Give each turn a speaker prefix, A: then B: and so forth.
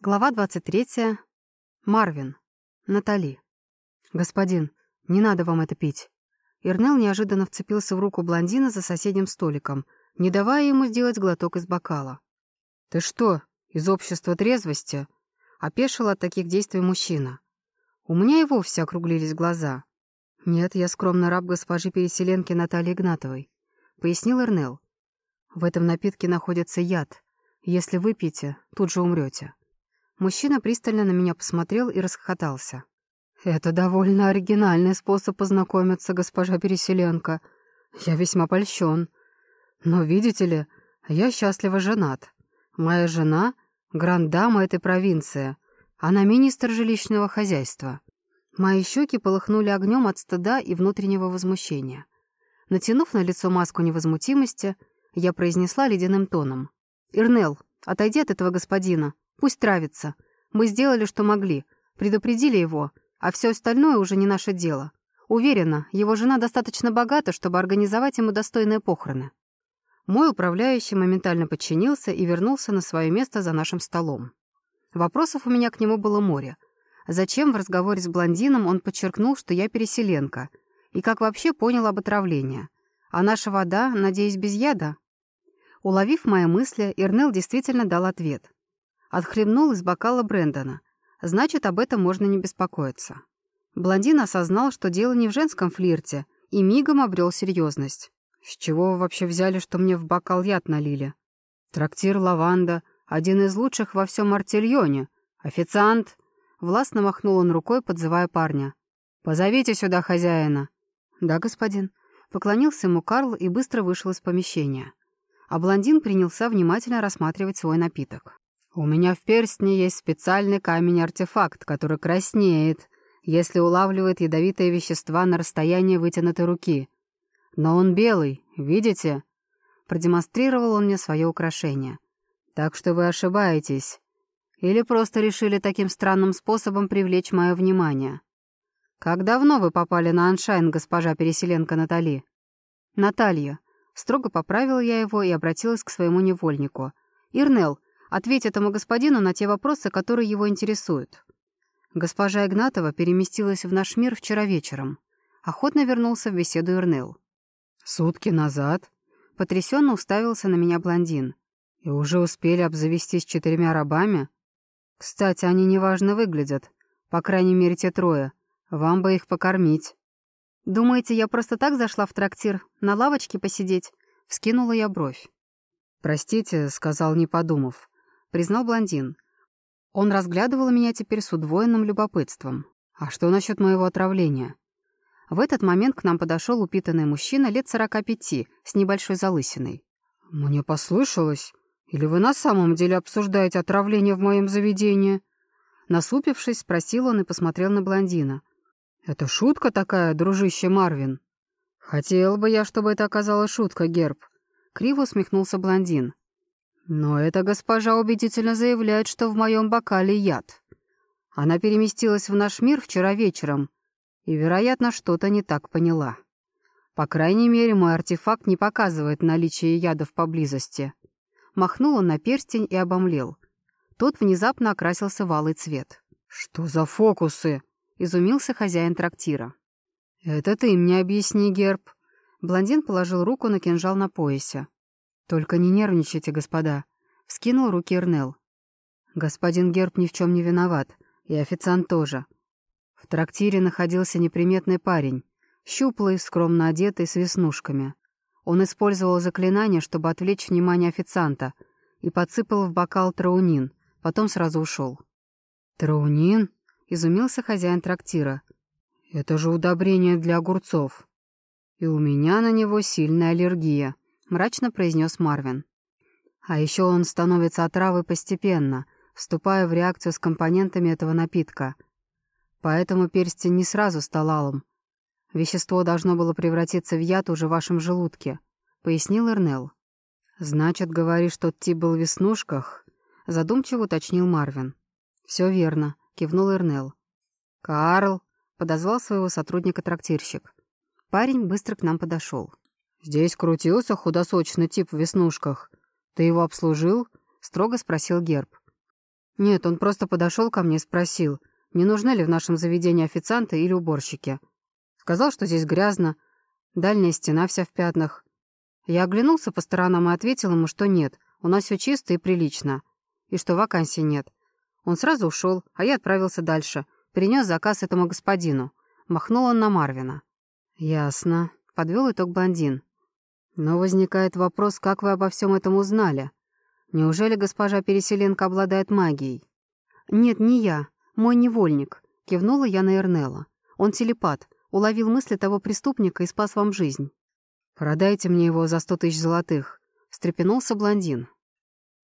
A: Глава 23. Марвин. Натали. «Господин, не надо вам это пить». Ирнел неожиданно вцепился в руку блондина за соседним столиком, не давая ему сделать глоток из бокала. «Ты что, из общества трезвости?» — опешил от таких действий мужчина. У меня и вовсе округлились глаза. «Нет, я скромно раб госпожи переселенки Натальи Игнатовой», — пояснил Ирнел. «В этом напитке находится яд. Если выпьете, тут же умрете». Мужчина пристально на меня посмотрел и расхохотался. «Это довольно оригинальный способ познакомиться, госпожа Переселенка. Я весьма польщен. Но, видите ли, я счастливо женат. Моя жена — грандама этой провинции. Она министр жилищного хозяйства». Мои щеки полыхнули огнем от стыда и внутреннего возмущения. Натянув на лицо маску невозмутимости, я произнесла ледяным тоном. «Ирнел, отойди от этого господина. Пусть травится. Мы сделали, что могли. Предупредили его, а все остальное уже не наше дело. Уверена, его жена достаточно богата, чтобы организовать ему достойные похороны. Мой управляющий моментально подчинился и вернулся на свое место за нашим столом. Вопросов у меня к нему было море. Зачем в разговоре с блондином он подчеркнул, что я переселенка? И как вообще понял об отравлении? А наша вода, надеюсь, без яда? Уловив мои мысли, Ирнел действительно дал ответ. Отхлебнул из бокала Брэндона. Значит, об этом можно не беспокоиться. Блондин осознал, что дело не в женском флирте, и мигом обрел серьезность. «С чего вы вообще взяли, что мне в бокал яд налили?» «Трактир «Лаванда», один из лучших во всем Артильоне. Официант!» Властно махнул он рукой, подзывая парня. «Позовите сюда хозяина». «Да, господин». Поклонился ему Карл и быстро вышел из помещения. А блондин принялся внимательно рассматривать свой напиток. У меня в перстне есть специальный камень-артефакт, который краснеет, если улавливает ядовитые вещества на расстоянии вытянутой руки. Но он белый, видите? Продемонстрировал он мне свое украшение. Так что вы ошибаетесь. Или просто решили таким странным способом привлечь мое внимание. Как давно вы попали на Аншайн, госпожа переселенка Натали? Наталья. Строго поправил я его и обратилась к своему невольнику. Ирнел, Ответь этому господину на те вопросы, которые его интересуют. Госпожа Игнатова переместилась в наш мир вчера вечером. Охотно вернулся в беседу Ирнел. «Сутки назад?» Потрясенно уставился на меня блондин. «И уже успели обзавестись четырьмя рабами? Кстати, они неважно выглядят. По крайней мере, те трое. Вам бы их покормить». «Думаете, я просто так зашла в трактир? На лавочке посидеть?» Вскинула я бровь. «Простите», — сказал, не подумав признал блондин. Он разглядывал меня теперь с удвоенным любопытством. А что насчет моего отравления? В этот момент к нам подошел упитанный мужчина лет сорока пяти, с небольшой залысиной. «Мне послышалось? Или вы на самом деле обсуждаете отравление в моем заведении?» Насупившись, спросил он и посмотрел на блондина. «Это шутка такая, дружище Марвин?» «Хотел бы я, чтобы это оказалась шутка, Герб», — криво усмехнулся блондин. Но эта госпожа убедительно заявляет, что в моем бокале яд. Она переместилась в наш мир вчера вечером и, вероятно, что-то не так поняла. По крайней мере, мой артефакт не показывает наличие ядов поблизости. Махнул он на перстень и обомлел. Тот внезапно окрасился в алый цвет. «Что за фокусы?» — изумился хозяин трактира. «Это ты мне объясни, Герб». Блондин положил руку на кинжал на поясе. «Только не нервничайте, господа», — вскинул руки Эрнел. «Господин Герб ни в чем не виноват, и официант тоже. В трактире находился неприметный парень, щуплый, скромно одетый, с веснушками. Он использовал заклинание, чтобы отвлечь внимание официанта, и подсыпал в бокал траунин, потом сразу ушел. «Траунин?» — изумился хозяин трактира. «Это же удобрение для огурцов. И у меня на него сильная аллергия». — мрачно произнес Марвин. А еще он становится отравой постепенно, вступая в реакцию с компонентами этого напитка. Поэтому перстень не сразу стал алым. Вещество должно было превратиться в яд уже в вашем желудке, — пояснил Эрнел. «Значит, говоришь, тот тип был в веснушках?» — задумчиво уточнил Марвин. «Все верно», — кивнул Эрнел. «Карл!» — подозвал своего сотрудника-трактирщик. Парень быстро к нам подошел. «Здесь крутился худосочный тип в веснушках. Ты его обслужил?» — строго спросил Герб. Нет, он просто подошел ко мне и спросил, не нужны ли в нашем заведении официанты или уборщики. Сказал, что здесь грязно, дальняя стена вся в пятнах. Я оглянулся по сторонам и ответил ему, что нет, у нас все чисто и прилично, и что вакансий нет. Он сразу ушел, а я отправился дальше, перенес заказ этому господину. Махнул он на Марвина. «Ясно», — подвел итог блондин. «Но возникает вопрос, как вы обо всем этом узнали? Неужели госпожа Переселенка обладает магией?» «Нет, не я. Мой невольник», — кивнула я на Эрнела. «Он телепат, уловил мысли того преступника и спас вам жизнь». «Продайте мне его за сто тысяч золотых», — встрепенулся блондин.